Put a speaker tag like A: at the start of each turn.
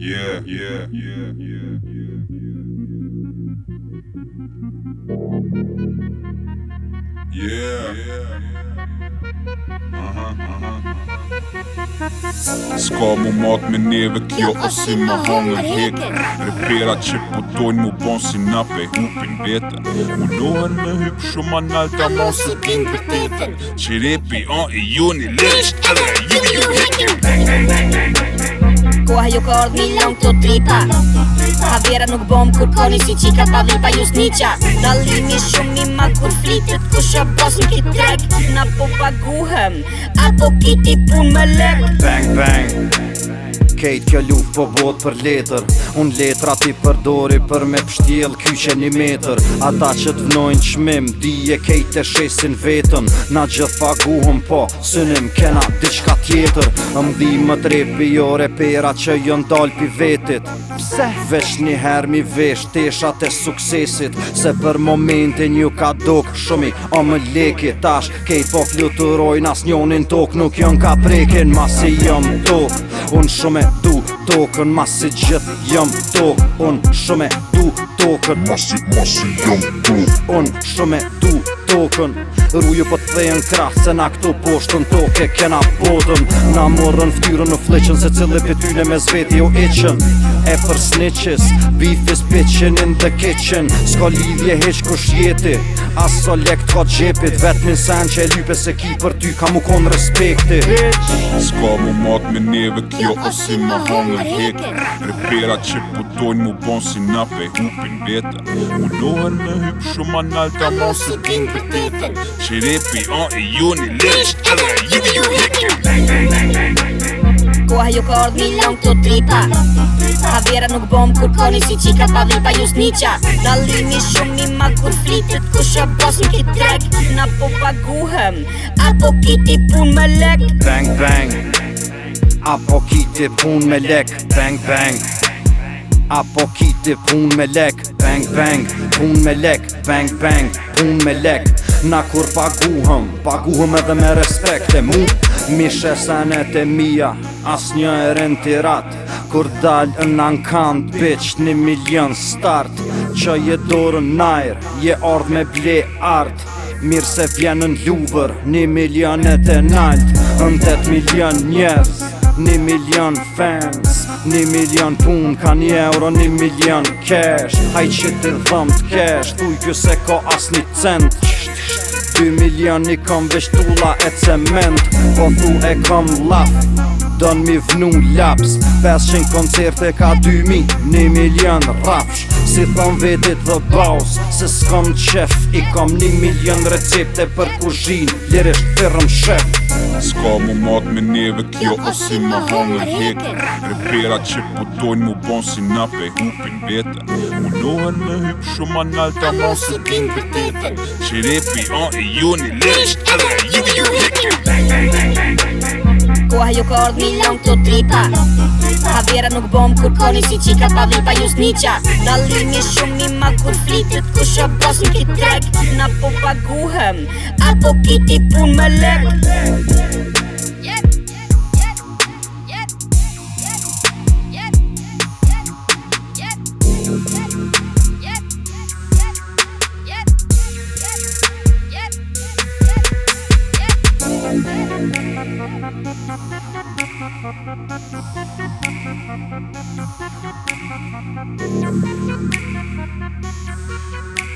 A: yeah, yeah, yeah, yeah, yeah, yeah, yeah, yeah, yeah, yeah, Ska mu mat me neve kjo ose ma hangë në heke Repera që putojnë po mu bon si nape hupin vete Ullohen me hyp shumë analt a mon se Qirepi an e ju një lesh ju ju heke Heng heng
B: heng heng heng heng koha ju jo ka ardhë milion këto tripa Havera nuk bom kur koni si qika pa vipa ju sniqa Dalimi shumë i ma kur flitet ku shë bosin ki trek Na po paguhem, apo kiti pun me lek bang,
C: bang kejt kjo luf po bot për letër Un letra ti përdori për me pështjel kyqe një metër Ata që të vnojnë qmim, di e kejt e shesin vetën Na gjëfa guhëm po, synim kena diçka tjetër Më mdi më trepi jo repera që jën jo dal pi vetit Pse? Vesh një her mi vesh teshat e suksesit Se për momentin ju ka dok shumi o më leki tash Kejt po fluturojnë as njonin tok nuk jën ka prekin Masi jëm tok Unë shumë e du tokën Masi gjithë jëmë tokën Shume du tokën tokën Masi, masi jam jo tu Unë shumë e tu tokën Rruju po të thejen krah Se na këto poshtën toke kena bodën Na morën ftyrën në fleqen Se cilë për tyne me zveti jo eqen E për snitches Beef is bitchin in the kitchen Sko lidhje heq kush jeti Aso lekt ka gjepit Vet min sen që e lype se ki për ty Ka mu konë respekti Sko mu mat me neve
A: kjo Osi ma hangë në heke Repera që putojnë mu bon si nape shkojnë vetë me hypë shumë anal të mos i bimë për tete Qirepi a e ju një leqë të dhe ju një ju një kjo
B: Koha ju ka ardhë mi të tripa Ka vera nuk bom kur koni si qika pa vipa ju s'niqa Dalimi shumë i ma kur flitet ku shë ki trek Na po paguhem, apo kiti pun me lek
C: Bang bang Apo kiti pun me lek Bang bang, bang, bang. Apo kiti pun me lek Bang bang Pun me lek Bang bang Pun me lek Na kur paguhëm Paguhëm edhe me respekt E mu Mishe sanet e mia As një e rentirat Kur dal në ankant Bitch një milion start Që je dorën nair Je ardh me ble art Mirë se vjen në luvër Një milionet e nalt Në 8 milion njerës Një milion fans Një milion pun ka një euro Një milion cash Haj që të dhëmë të cash Tuj kjo se ko as një cent 2 milion i kom veç tulla e cement Po thu e kom laf don mi vnu laps 500 koncerte ka 2000 Një milion rapsh Si thon vetit dhe baus Se s'kom qef I kom një milion recepte për kuzhin Lirisht firëm shef
A: Ska mu mat me neve kjo Osi ma hangë në hek Repera që putojnë mu bon si na nape Hupin vete Unohen me hyp shumë anal Ta mon se t'in për tete repi an e ju një lirisht Edhe ju ju ju Bang bang
B: ju ka ardh Milan këto tripa Havera nuk bom kur koni si qika pa vipa ju s'niqa Dalimi shumë i ma kur flitit ku shë bosin ki trek Na po paguhem, apo kiti pun me lek Thank you.